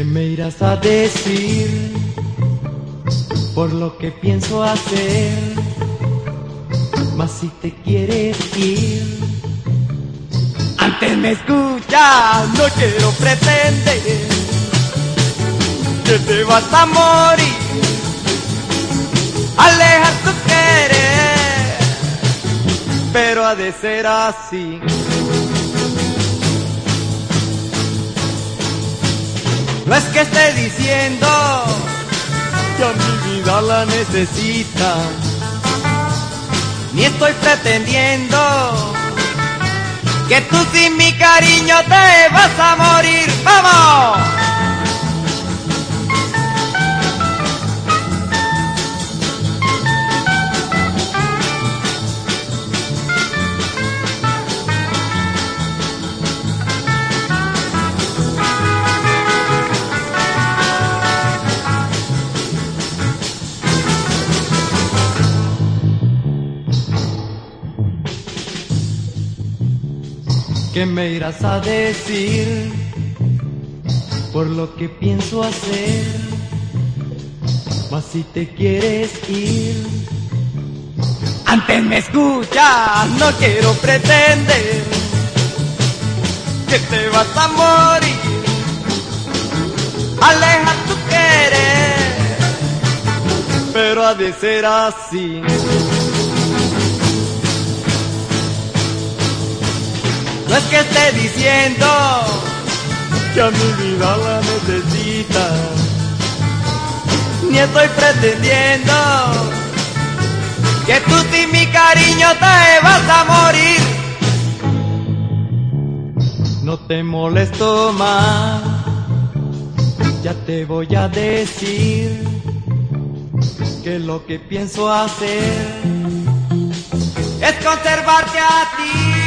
me irás a decir por lo que pienso hacer? Mas si te quieres ir, antes me escuchas, no quiero pretender que te vas a morir, alejar tu querer, pero ha de ser así. No es que esté diciendo que a mi vida la necesita, ni estoy pretendiendo que tú sin mi cariño te vas a morir. ¡Vamos! ¿Qué me irás a decir por lo que pienso hacer? Mas si te quieres ir, antes me escuchas, no quiero pretender que te vas a morir, aleja tu querer, pero ha de ser así. Esté diciendo que a mi vida la necesita, ni estoy pretendiendo que tú sin mi cariño te vas a morir. No te molesto más, ya te voy a decir que lo que pienso hacer es conservarte a ti